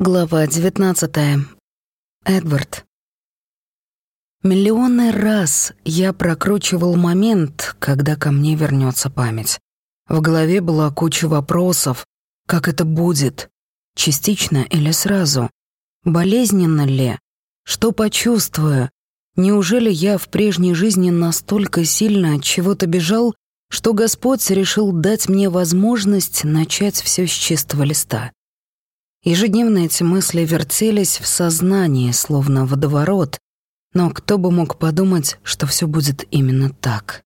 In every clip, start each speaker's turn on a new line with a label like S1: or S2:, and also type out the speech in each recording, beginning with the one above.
S1: Глава 19. Эдвард. Миллионы раз я прокручивал момент, когда ко мне вернется память. В голове была куча вопросов. Как это будет? Частично или сразу? Болезненно ли? Что почувствую? Неужели я в прежней жизни настолько сильно от чего-то бежал, что Господь решил дать мне возможность начать все с чистого листа? Ежедневно эти мысли вертелись в сознании, словно водоворот, но кто бы мог подумать, что все будет именно так.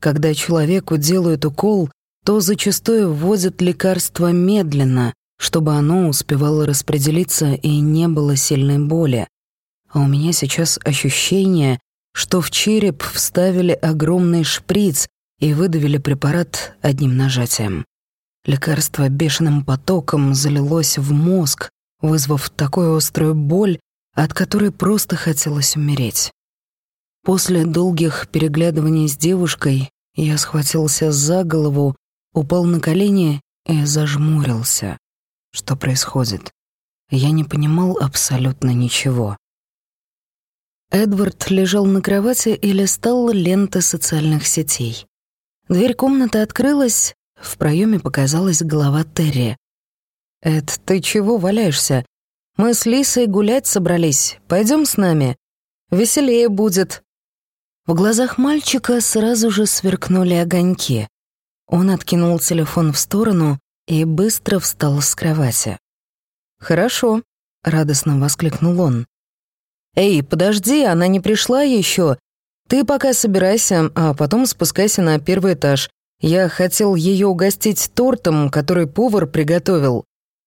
S1: Когда человеку делают укол, то зачастую вводят лекарство медленно, чтобы оно успевало распределиться и не было сильной боли. А у меня сейчас ощущение, что в череп вставили огромный шприц и выдавили препарат одним нажатием. Лекарство бешеным потоком залилось в мозг, вызвав такую острую боль, от которой просто хотелось умереть. После долгих переглядываний с девушкой я схватился за голову, упал на колени и зажмурился. Что происходит? Я не понимал абсолютно ничего. Эдвард лежал на кровати и листал ленты социальных сетей. Дверь комнаты открылась, в проеме показалась голова Терри. «Эд, ты чего валяешься? Мы с Лисой гулять собрались. Пойдем с нами. Веселее будет». В глазах мальчика сразу же сверкнули огоньки. Он откинул телефон в сторону и быстро встал с кровати. «Хорошо», — радостно воскликнул он. «Эй, подожди, она не пришла еще. Ты пока собирайся, а потом спускайся на первый этаж. Я хотел ее угостить тортом, который повар приготовил».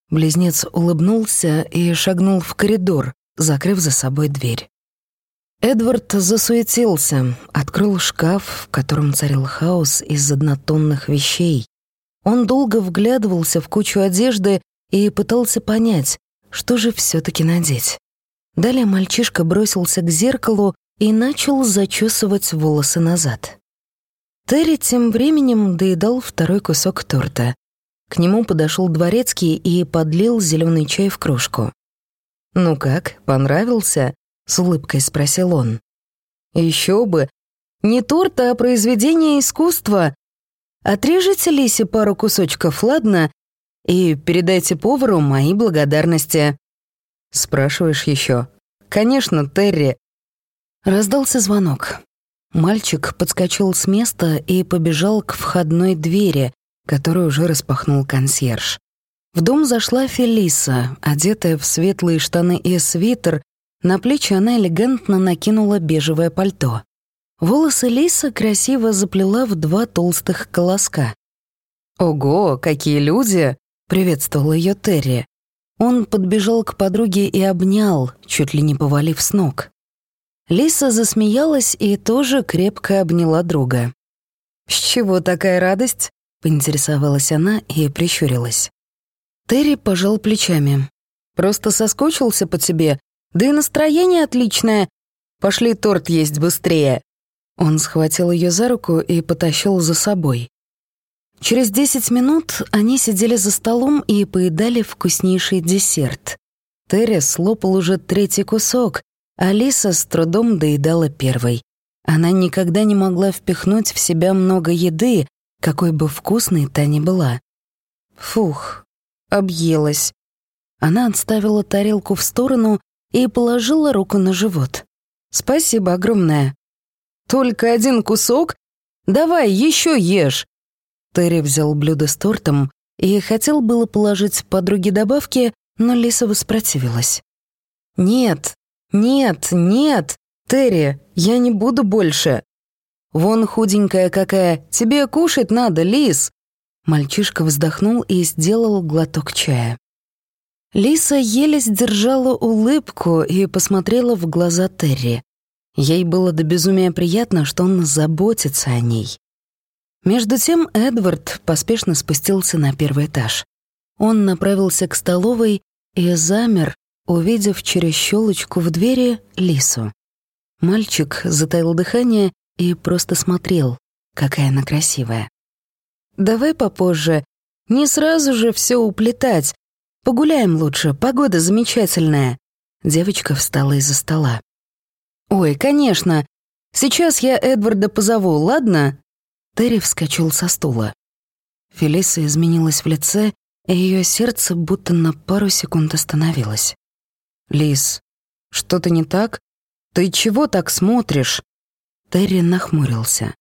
S1: Близнец улыбнулся и шагнул в коридор, закрыв за собой дверь. Эдвард засуетился, открыл шкаф, в котором царил хаос из однотонных вещей. Он долго вглядывался в кучу одежды и пытался понять, что же все таки надеть. Далее мальчишка бросился к зеркалу и начал зачесывать волосы назад. Терри тем временем доедал второй кусок торта. К нему подошел дворецкий и подлил зеленый чай в кружку. «Ну как, понравился?» — с улыбкой спросил он. Еще бы! Не торт, а произведение искусства. Отрежете Лисе пару кусочков, ладно? И передайте повару мои благодарности». «Спрашиваешь еще? «Конечно, Терри». Раздался звонок. Мальчик подскочил с места и побежал к входной двери, которую уже распахнул консьерж. В дом зашла Фелиса, одетая в светлые штаны и свитер, на плечи она элегантно накинула бежевое пальто. Волосы Лиса красиво заплела в два толстых колоска. «Ого, какие люди!» — приветствовал ее Терри. Он подбежал к подруге и обнял, чуть ли не повалив с ног. Лиса засмеялась и тоже крепко обняла друга. «С чего такая радость?» — поинтересовалась она и прищурилась. Терри пожал плечами. «Просто соскучился по тебе, да и настроение отличное. Пошли торт есть быстрее». Он схватил ее за руку и потащил за собой. Через десять минут они сидели за столом и поедали вкуснейший десерт. Терри слопал уже третий кусок, Алиса с трудом доедала первой. Она никогда не могла впихнуть в себя много еды, какой бы вкусной та ни была. Фух, объелась. Она отставила тарелку в сторону и положила руку на живот. «Спасибо огромное». «Только один кусок? Давай, еще ешь!» Терри взял блюдо с тортом и хотел было положить подруге добавки, но Лиса воспротивилась. «Нет, «Нет, нет, Терри, я не буду больше. Вон худенькая какая, тебе кушать надо, Лис». Мальчишка вздохнул и сделал глоток чая. Лиса еле сдержала улыбку и посмотрела в глаза Терри. Ей было до безумия приятно, что он заботится о ней. Между тем Эдвард поспешно спустился на первый этаж. Он направился к столовой и замер, увидев через щелочку в двери лису. Мальчик затаил дыхание и просто смотрел, какая она красивая. «Давай попозже. Не сразу же все уплетать. Погуляем лучше, погода замечательная». Девочка встала из-за стола. «Ой, конечно. Сейчас я Эдварда позову, ладно?» Терри вскочил со стула. Фелиса изменилась в лице, и ее сердце будто на пару секунд остановилось. «Лис, что-то не так? Ты чего так смотришь?» Терри нахмурился.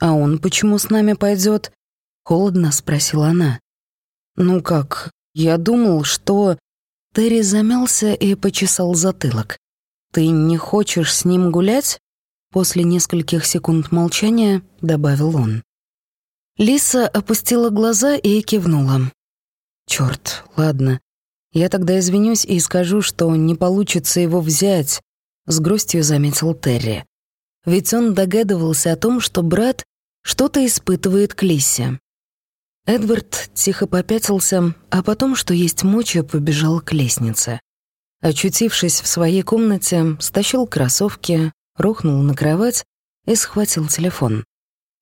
S1: «А он почему с нами пойдет? холодно спросила она. «Ну как, я думал, что...» Терри замялся и почесал затылок. «Ты не хочешь с ним гулять?» После нескольких секунд молчания добавил он. Лиса опустила глаза и кивнула. «Чёрт, ладно. Я тогда извинюсь и скажу, что не получится его взять», — с грустью заметил Терри. Ведь он догадывался о том, что брат что-то испытывает к Лисе. Эдвард тихо попятился, а потом, что есть мочи, побежал к лестнице. Очутившись в своей комнате, стащил кроссовки, рухнул на кровать и схватил телефон.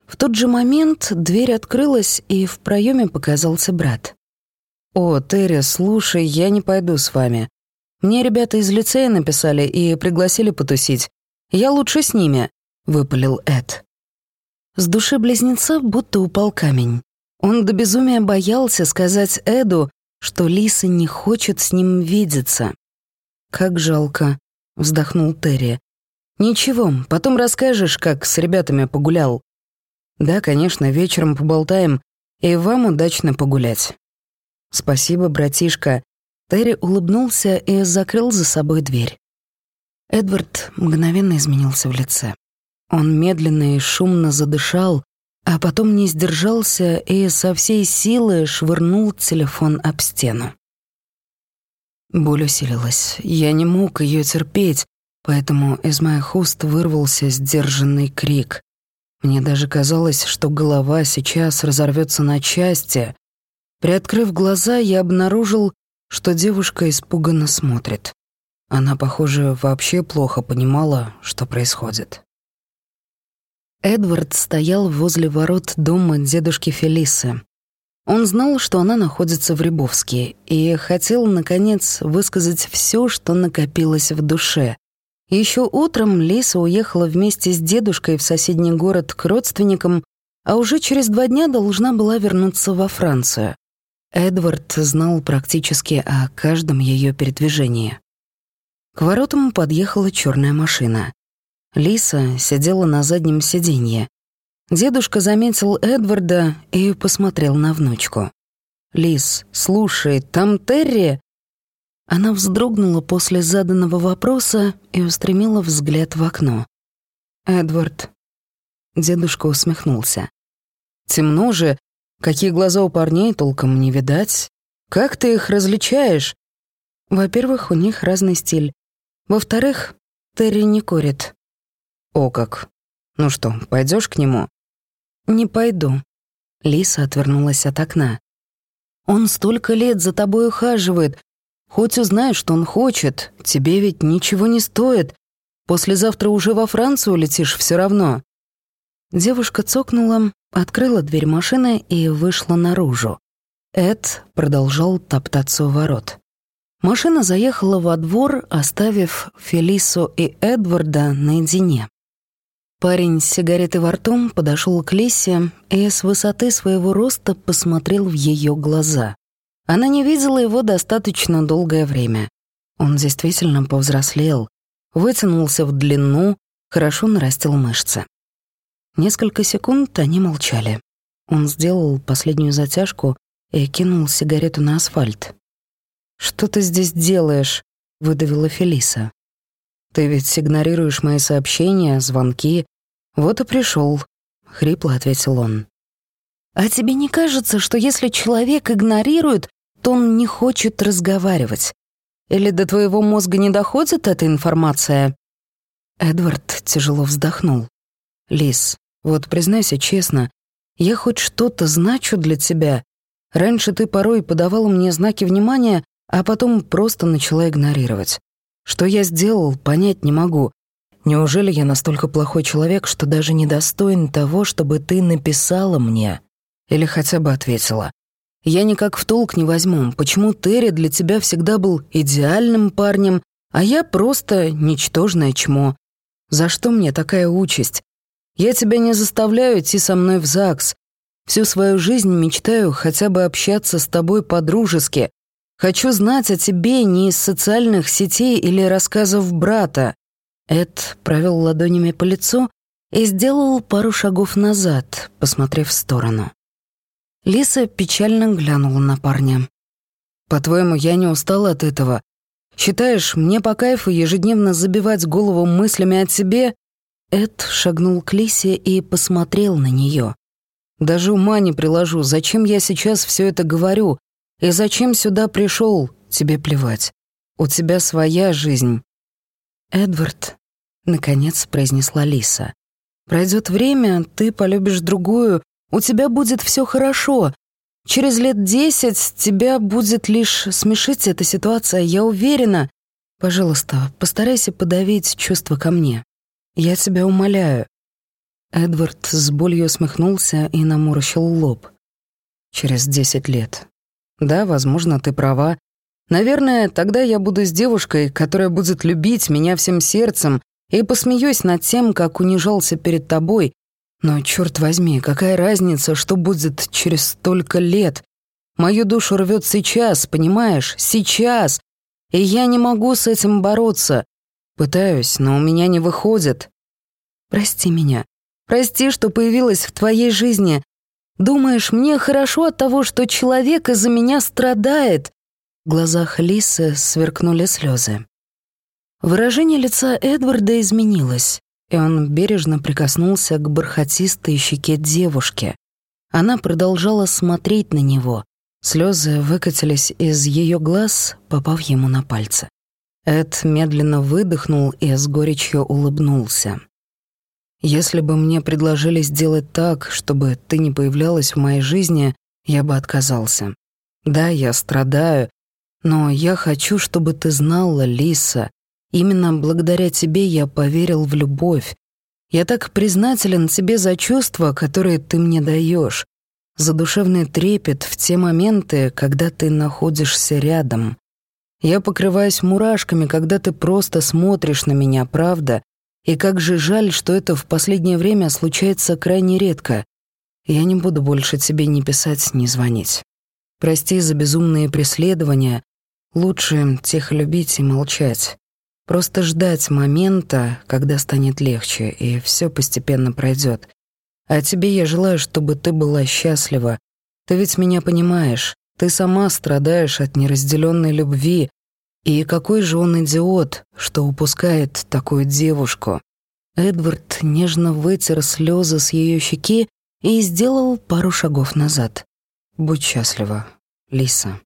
S1: В тот же момент дверь открылась, и в проеме показался брат. «О, Терри, слушай, я не пойду с вами. Мне ребята из лицея написали и пригласили потусить. Я лучше с ними», — выпалил Эд. С души близнеца будто упал камень. Он до безумия боялся сказать Эду, что Лиса не хочет с ним видеться. «Как жалко», — вздохнул Терри. «Ничего, потом расскажешь, как с ребятами погулял». «Да, конечно, вечером поболтаем, и вам удачно погулять». «Спасибо, братишка». Терри улыбнулся и закрыл за собой дверь. Эдвард мгновенно изменился в лице. Он медленно и шумно задышал, а потом не сдержался и со всей силы швырнул телефон об стену. Боль усилилась. Я не мог ее терпеть, поэтому из моих уст вырвался сдержанный крик. Мне даже казалось, что голова сейчас разорвется на части. Приоткрыв глаза, я обнаружил, что девушка испуганно смотрит. Она, похоже, вообще плохо понимала, что происходит. Эдвард стоял возле ворот дома дедушки Фелисы. Он знал, что она находится в Рябовске, и хотел, наконец, высказать все, что накопилось в душе. Еще утром Лиса уехала вместе с дедушкой в соседний город к родственникам, а уже через два дня должна была вернуться во Францию. Эдвард знал практически о каждом ее передвижении. К воротам подъехала черная машина. Лиса сидела на заднем сиденье. Дедушка заметил Эдварда и посмотрел на внучку. «Лис, слушай, там Терри...» Она вздрогнула после заданного вопроса и устремила взгляд в окно. «Эдвард...» Дедушка усмехнулся. «Темно же. Какие глаза у парней толком не видать. Как ты их различаешь?» «Во-первых, у них разный стиль. Во-вторых, Терри не курит. «О как! Ну что, пойдешь к нему?» «Не пойду». Лиса отвернулась от окна. «Он столько лет за тобой ухаживает. Хоть узнаешь, что он хочет, тебе ведь ничего не стоит. Послезавтра уже во Францию летишь все равно». Девушка цокнула, открыла дверь машины и вышла наружу. Эд продолжал топтаться у ворот. Машина заехала во двор, оставив Фелису и Эдварда наедине. Парень с сигаретой во ртом подошел к Лисе и с высоты своего роста посмотрел в ее глаза. Она не видела его достаточно долгое время. Он действительно повзрослел, вытянулся в длину, хорошо нарастил мышцы. Несколько секунд они молчали. Он сделал последнюю затяжку и кинул сигарету на асфальт. «Что ты здесь делаешь?» — выдавила Фелиса. «Ты ведь игнорируешь мои сообщения, звонки, «Вот и пришел», — хрипло ответил он. «А тебе не кажется, что если человек игнорирует, то он не хочет разговаривать? Или до твоего мозга не доходит эта информация?» Эдвард тяжело вздохнул. «Лис, вот признайся честно, я хоть что-то значу для тебя. Раньше ты порой подавала мне знаки внимания, а потом просто начала игнорировать. Что я сделал, понять не могу. Неужели я настолько плохой человек, что даже не достоин того, чтобы ты написала мне? Или хотя бы ответила? Я никак в толк не возьму, почему Терри для тебя всегда был идеальным парнем, а я просто ничтожное чмо. За что мне такая участь? Я тебя не заставляю идти со мной в ЗАГС. Всю свою жизнь мечтаю хотя бы общаться с тобой по-дружески. Хочу знать о тебе не из социальных сетей или рассказов брата». Эд провел ладонями по лицу и сделал пару шагов назад, посмотрев в сторону. Лиса печально глянула на парня. «По-твоему, я не устала от этого? Считаешь, мне по кайфу ежедневно забивать голову мыслями о тебе?» Эд шагнул к Лисе и посмотрел на нее. «Даже ума не приложу, зачем я сейчас все это говорю? И зачем сюда пришел? Тебе плевать. У тебя своя жизнь». «Эдвард», — наконец произнесла Лиса. «Пройдет время, ты полюбишь другую, у тебя будет все хорошо. Через лет десять тебя будет лишь смешить эта ситуация, я уверена. Пожалуйста, постарайся подавить чувства ко мне. Я тебя умоляю». Эдвард с болью смехнулся и наморщил лоб. «Через десять лет. Да, возможно, ты права. Наверное, тогда я буду с девушкой, которая будет любить меня всем сердцем, и посмеюсь над тем, как унижался перед тобой, но, черт возьми, какая разница, что будет через столько лет? Мою душу рвет сейчас, понимаешь? Сейчас. И я не могу с этим бороться. Пытаюсь, но у меня не выходит. Прости меня. Прости, что появилась в твоей жизни. Думаешь, мне хорошо от того, что человек из-за меня страдает?» В глазах Лисы сверкнули слезы. Выражение лица Эдварда изменилось и он бережно прикоснулся к бархатистой щеке девушки. Она продолжала смотреть на него. Слезы выкатились из ее глаз, попав ему на пальцы. Эд медленно выдохнул и с горечью улыбнулся. «Если бы мне предложили сделать так, чтобы ты не появлялась в моей жизни, я бы отказался. Да, я страдаю, но я хочу, чтобы ты знала, Лиса, Именно благодаря тебе я поверил в любовь. Я так признателен тебе за чувства, которые ты мне даешь, за душевный трепет в те моменты, когда ты находишься рядом. Я покрываюсь мурашками, когда ты просто смотришь на меня, правда? И как же жаль, что это в последнее время случается крайне редко. Я не буду больше тебе ни писать, ни звонить. Прости за безумные преследования. Лучше тихо любить и молчать. Просто ждать момента, когда станет легче, и все постепенно пройдет. А тебе я желаю, чтобы ты была счастлива. Ты ведь меня понимаешь. Ты сама страдаешь от неразделенной любви. И какой же он идиот, что упускает такую девушку. Эдвард нежно вытер слезы с ее щеки и сделал пару шагов назад. «Будь счастлива, Лиса».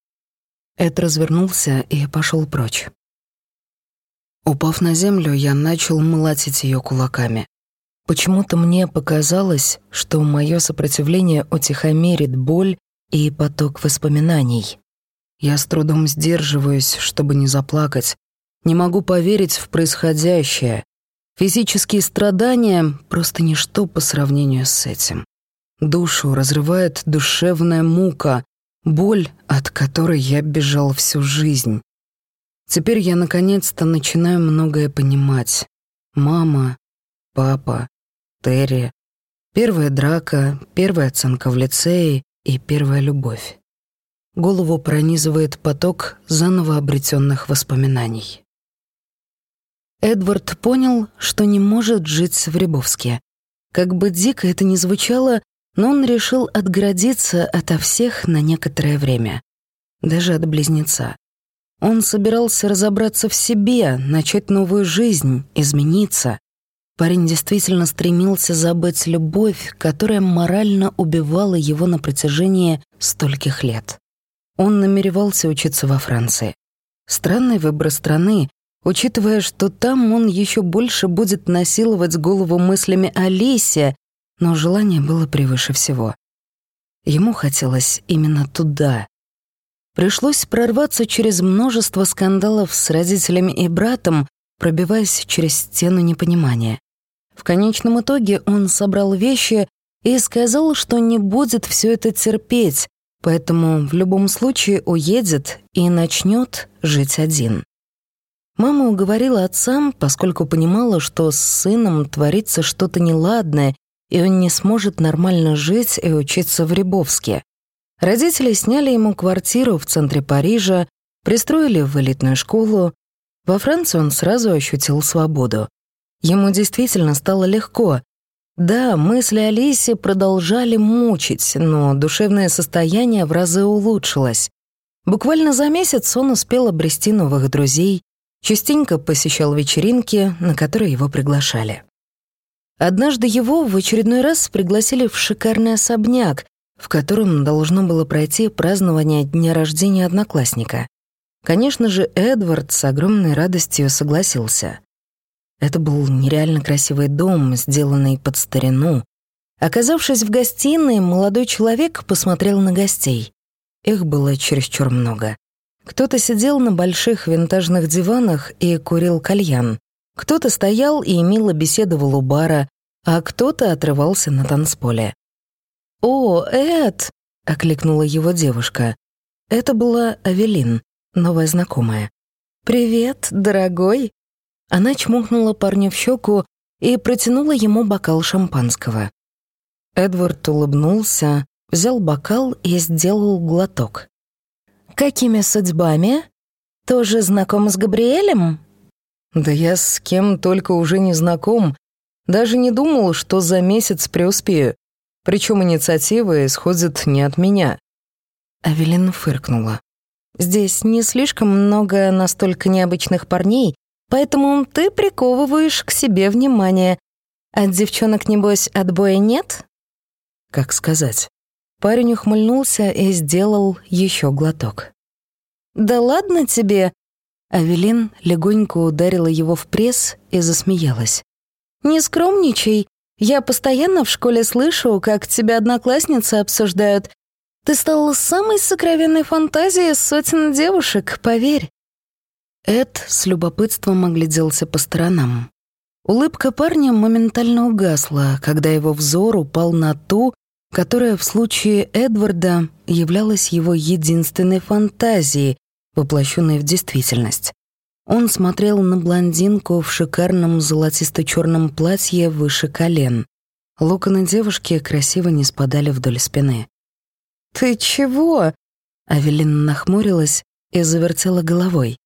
S1: Эд развернулся и пошел прочь. Упав на землю, я начал молотить ее кулаками. Почему-то мне показалось, что мое сопротивление утихомирит боль и поток воспоминаний. Я с трудом сдерживаюсь, чтобы не заплакать. Не могу поверить в происходящее. Физические страдания — просто ничто по сравнению с этим. Душу разрывает душевная мука, боль, от которой я бежал всю жизнь. Теперь я наконец-то начинаю многое понимать. Мама, папа, Терри, первая драка, первая оценка в лицее и первая любовь. Голову пронизывает поток заново обретенных воспоминаний. Эдвард понял, что не может жить в Рябовске. Как бы дико это ни звучало, но он решил отгородиться ото всех на некоторое время. Даже от близнеца. Он собирался разобраться в себе, начать новую жизнь, измениться. Парень действительно стремился забыть любовь, которая морально убивала его на протяжении стольких лет. Он намеревался учиться во Франции. Странный выбор страны, учитывая, что там он еще больше будет насиловать голову мыслями о Лисе, но желание было превыше всего. Ему хотелось именно туда, Пришлось прорваться через множество скандалов с родителями и братом, пробиваясь через стену непонимания. В конечном итоге он собрал вещи и сказал, что не будет все это терпеть, поэтому в любом случае уедет и начнет жить один. Мама уговорила отцам, поскольку понимала, что с сыном творится что-то неладное, и он не сможет нормально жить и учиться в Рябовске. Родители сняли ему квартиру в центре Парижа, пристроили в элитную школу. Во Франции он сразу ощутил свободу. Ему действительно стало легко. Да, мысли о Лисе продолжали мучить, но душевное состояние в разы улучшилось. Буквально за месяц он успел обрести новых друзей, частенько посещал вечеринки, на которые его приглашали. Однажды его в очередной раз пригласили в шикарный особняк, в котором должно было пройти празднование дня рождения одноклассника. Конечно же, Эдвард с огромной радостью согласился. Это был нереально красивый дом, сделанный под старину. Оказавшись в гостиной, молодой человек посмотрел на гостей. Их было чересчур много. Кто-то сидел на больших винтажных диванах и курил кальян. Кто-то стоял и мило беседовал у бара, а кто-то отрывался на танцполе. «О, Эд!» — окликнула его девушка. Это была Авелин, новая знакомая. «Привет, дорогой!» Она чмокнула парня в щеку и протянула ему бокал шампанского. Эдвард улыбнулся, взял бокал и сделал глоток. «Какими судьбами? Тоже знаком с Габриэлем?»
S2: «Да я с кем только уже не знаком. Даже не думал, что за месяц преуспею. Причем инициатива исходит не от меня».
S1: Авелин фыркнула. «Здесь не слишком много настолько необычных парней, поэтому ты приковываешь к себе внимание. От девчонок, небось, отбоя нет?»
S2: «Как сказать?»
S1: Парень ухмыльнулся и сделал еще глоток. «Да ладно тебе!» Авелин легонько ударила его в пресс и засмеялась. «Не скромничай. Я постоянно в школе слышу, как тебя одноклассницы обсуждают. Ты стал самой сокровенной фантазией сотен девушек, поверь». Эд с любопытством огляделся по сторонам. Улыбка парня моментально угасла, когда его взор упал на ту, которая в случае Эдварда являлась его единственной фантазией, воплощенной в действительность. Он смотрел на блондинку в шикарном золотисто-черном платье выше колен. Локоны девушки красиво не спадали вдоль спины. «Ты чего?» Авелина нахмурилась и завертела головой.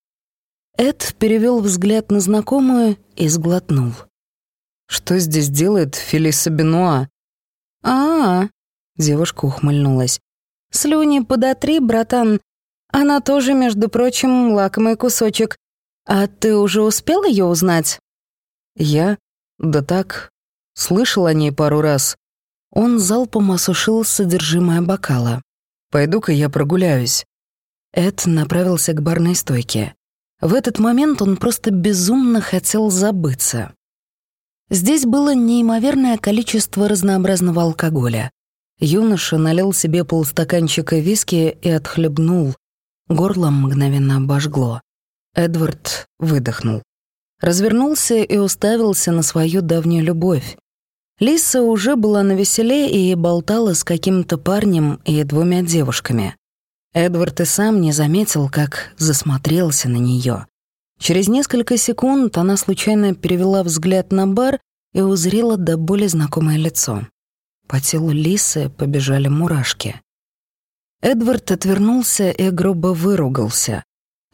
S1: Эд перевел взгляд на знакомую и сглотнул.
S2: «Что здесь делает Фелиса Бенуа?»
S1: «А, -а, -а девушка ухмыльнулась. «Слюни подотри, братан. Она тоже, между прочим, лакомый кусочек. А ты уже успел ее узнать?»
S2: «Я? Да так. Слышал о ней пару раз».
S1: Он залпом осушил содержимое бокала.
S2: «Пойду-ка я прогуляюсь».
S1: Эд направился к барной стойке. В этот момент он просто безумно хотел забыться. Здесь было неимоверное количество разнообразного алкоголя. Юноша налил себе полстаканчика виски и отхлебнул. Горло мгновенно обожгло. Эдвард выдохнул. Развернулся и уставился на свою давнюю любовь. Лиса уже была на веселе и болтала с каким-то парнем и двумя девушками. Эдвард и сам не заметил, как засмотрелся на нее. Через несколько секунд она случайно перевела взгляд на бар и узрела до боли знакомое лицо. По телу Лисы побежали мурашки. Эдвард отвернулся и грубо выругался.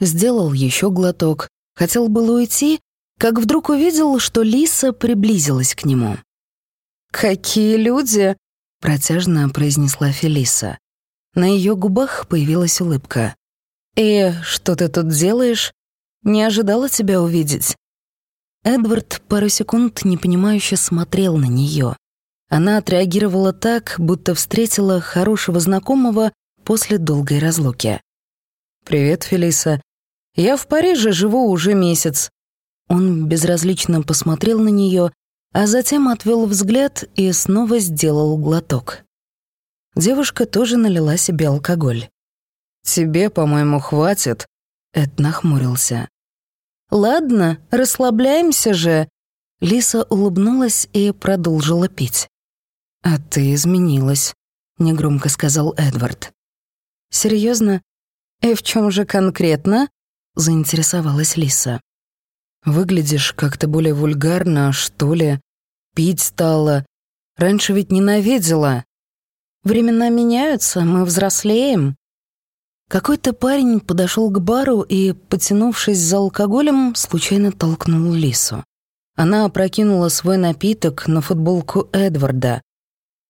S1: Сделал еще глоток, хотел было уйти, как вдруг увидел, что Лиса приблизилась к нему. «Какие люди!» — протяжно произнесла Фелиса. На ее губах появилась улыбка. «И что ты тут делаешь? Не ожидала тебя увидеть». Эдвард пару секунд непонимающе смотрел на нее. Она отреагировала так, будто встретила хорошего знакомого после долгой разлуки.
S2: «Привет, Фелиса. Я в Париже живу уже месяц».
S1: Он безразлично посмотрел на нее, а затем отвел взгляд и снова сделал глоток. Девушка тоже налила себе алкоголь.
S2: «Тебе, по-моему, хватит», — Эд нахмурился.
S1: «Ладно, расслабляемся же». Лиса улыбнулась и продолжила пить.
S2: «А ты изменилась», — негромко сказал Эдвард.
S1: Серьезно? И в чем же конкретно? заинтересовалась Лиса.
S2: Выглядишь как-то более вульгарно, что ли. Пить стала. Раньше ведь ненавидела.
S1: Времена меняются, мы взрослеем. Какой-то парень подошел к бару и, потянувшись за алкоголем, случайно толкнул Лису. Она опрокинула свой напиток на футболку Эдварда.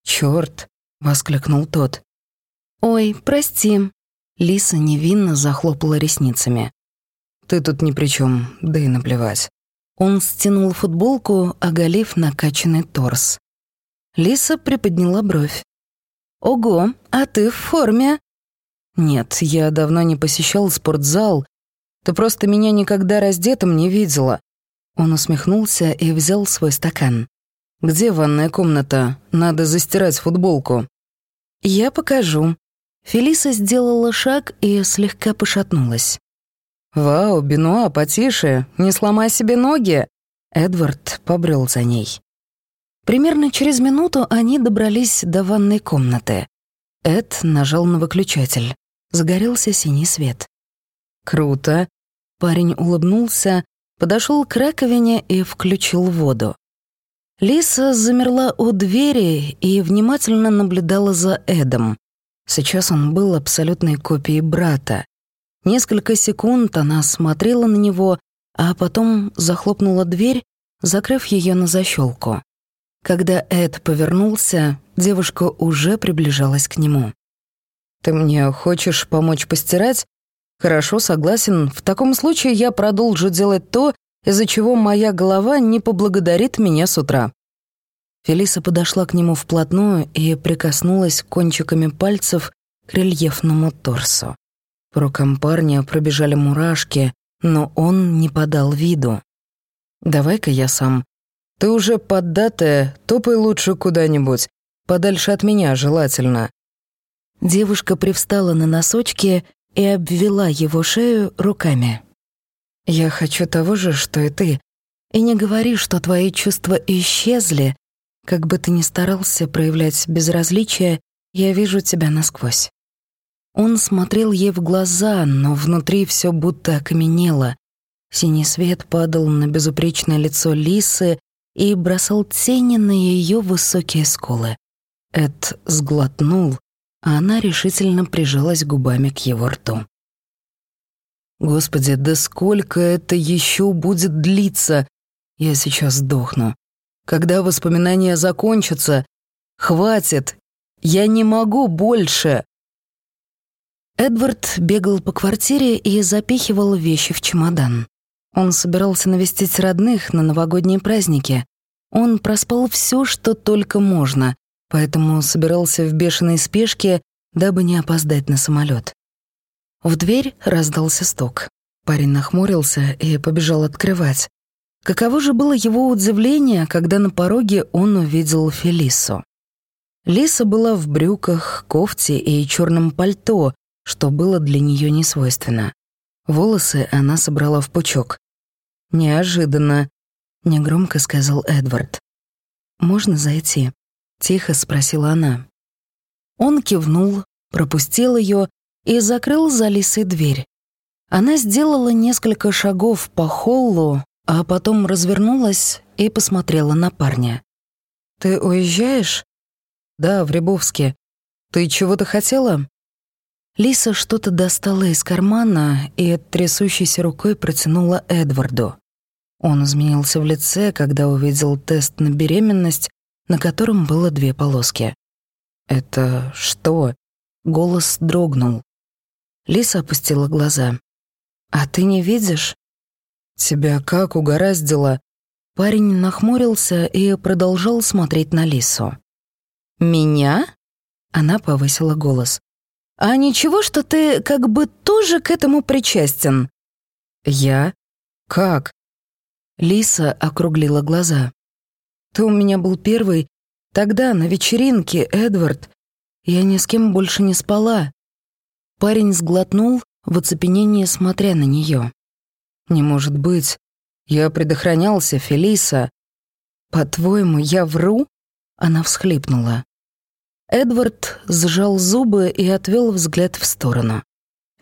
S2: «Чёрт!» — воскликнул тот.
S1: «Ой, прости». Лиса невинно захлопала ресницами.
S2: «Ты тут ни при чем, да и наплевать».
S1: Он стянул футболку, оголив накачанный торс. Лиса приподняла бровь. «Ого, а ты в форме?»
S2: «Нет, я давно не посещал спортзал. Ты просто меня никогда раздетым не видела. Он усмехнулся и взял свой стакан. «Где ванная комната? Надо застирать футболку».
S1: «Я покажу». Фелиса сделала шаг и слегка пошатнулась.
S2: «Вау, Бенуа, потише, не сломай себе ноги!» Эдвард побрел за ней.
S1: Примерно через минуту они добрались до ванной комнаты. Эд нажал на выключатель. Загорелся синий свет.
S2: «Круто!»
S1: Парень улыбнулся, подошел к раковине и включил воду. Лиса замерла у двери и внимательно наблюдала за Эдом. Сейчас он был абсолютной копией брата. Несколько секунд она смотрела на него, а потом захлопнула дверь, закрыв ее на защелку. Когда Эд повернулся, девушка уже приближалась к нему.
S2: «Ты мне хочешь помочь постирать?» Хорошо, согласен. В таком случае я продолжу делать то, из-за чего моя голова не поблагодарит меня с утра. Фелиса подошла к нему вплотную и прикоснулась кончиками пальцев к рельефному торсу. По рукам парня пробежали мурашки, но он не подал виду. «Давай-ка я сам. Ты уже поддатая, топай лучше куда-нибудь. Подальше от меня желательно».
S1: Девушка привстала на носочки и обвела его шею руками. «Я хочу того же, что и ты. И не говори, что твои чувства исчезли. Как бы ты ни старался проявлять безразличие, я вижу тебя насквозь». Он смотрел ей в глаза, но внутри все будто окаменело. Синий свет падал на безупречное лицо Лисы и бросал тени на ее высокие скулы. Эд сглотнул, а она решительно прижалась губами к его рту.
S2: «Господи, да сколько это еще будет длиться? Я сейчас сдохну. Когда воспоминания закончатся, хватит, я не могу больше!»
S1: Эдвард бегал по квартире и запихивал вещи в чемодан. Он собирался навестить родных на новогодние праздники. Он проспал все, что только можно, поэтому собирался в бешеной спешке, дабы не опоздать на самолет. В дверь раздался стук. Парень нахмурился и побежал открывать. Каково же было его удивление, когда на пороге он увидел Фелису. Лиса была в брюках, кофте и черном пальто, что было для нее несвойственно. Волосы она собрала в пучок. «Неожиданно», — негромко сказал Эдвард. «Можно зайти?» — тихо спросила она. Он кивнул, пропустил ее и закрыл за Лисой дверь. Она сделала несколько шагов по холлу, а потом развернулась и посмотрела на парня. «Ты уезжаешь?»
S2: «Да, в Рябовске. Ты чего-то хотела?»
S1: Лиса что-то достала из кармана и трясущейся рукой протянула Эдварду. Он изменился в лице, когда увидел тест на беременность на котором было две полоски. «Это что?» Голос дрогнул. Лиса опустила глаза. «А ты не видишь?»
S2: «Тебя как угораздило?»
S1: Парень нахмурился и продолжал смотреть на Лису. «Меня?» Она повысила голос. «А ничего, что ты как бы тоже к этому причастен?»
S2: «Я? Как?»
S1: Лиса округлила глаза.
S2: Ты у меня был первый. Тогда, на вечеринке, Эдвард. Я ни с кем больше не спала».
S1: Парень сглотнул, в оцепенении смотря на нее.
S2: «Не может быть. Я предохранялся, Фелиса. По-твоему, я вру?» Она всхлипнула.
S1: Эдвард сжал зубы и отвел взгляд в сторону.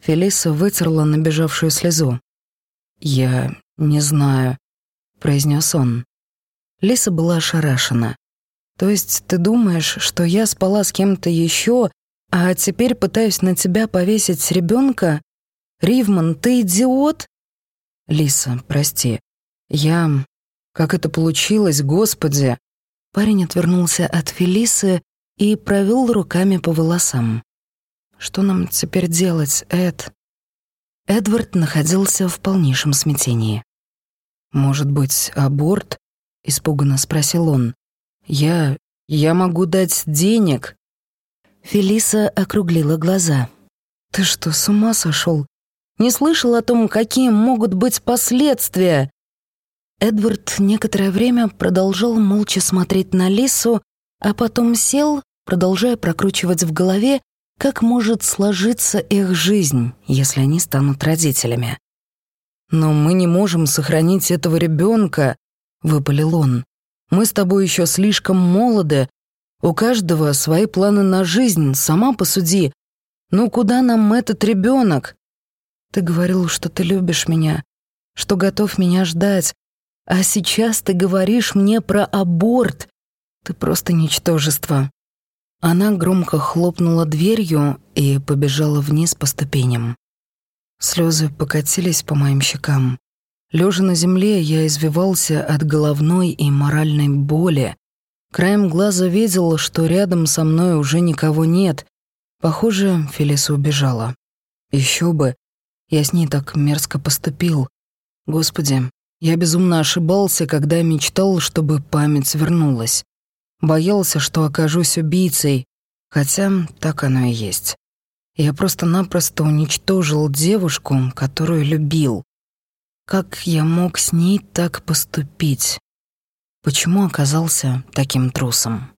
S1: Фелиса вытерла набежавшую слезу. «Я не знаю», — произнес он. Лиса была ошарашена. «То есть ты думаешь, что я спала с кем-то еще, а теперь пытаюсь на тебя повесить ребенка? Ривман, ты идиот?» «Лиса, прости. Я... Как это получилось, господи!» Парень отвернулся от Фелисы и провел руками по волосам. «Что нам теперь делать, Эд?» Эдвард находился в полнейшем смятении. «Может быть, аборт?» — испуганно спросил он. «Я... я могу дать денег?» Фелиса округлила глаза. «Ты что, с ума сошел? Не слышал о том, какие могут быть последствия?» Эдвард некоторое время продолжал молча смотреть на Лису, а потом сел, продолжая прокручивать в голове, как может сложиться их жизнь, если они станут родителями. «Но мы не можем сохранить этого ребенка», — выпалил он. «Мы с тобой еще слишком молоды. У каждого свои планы на жизнь, сама посуди. Ну куда нам этот ребенок? Ты говорил, что ты любишь меня, что готов меня ждать, а сейчас ты говоришь мне про аборт. Ты просто ничтожество». Она громко хлопнула дверью и побежала вниз по ступеням. Слезы покатились по моим щекам. Лежа на земле, я извивался от головной и моральной боли. Краем глаза видел, что рядом со мной уже никого нет. Похоже, Фелиса убежала. Еще бы, я с ней так мерзко поступил. Господи, я безумно ошибался, когда мечтал, чтобы память вернулась. Боялся, что окажусь убийцей, хотя так оно и есть. Я просто-напросто уничтожил девушку, которую любил. Как я мог с ней так поступить? Почему оказался таким трусом?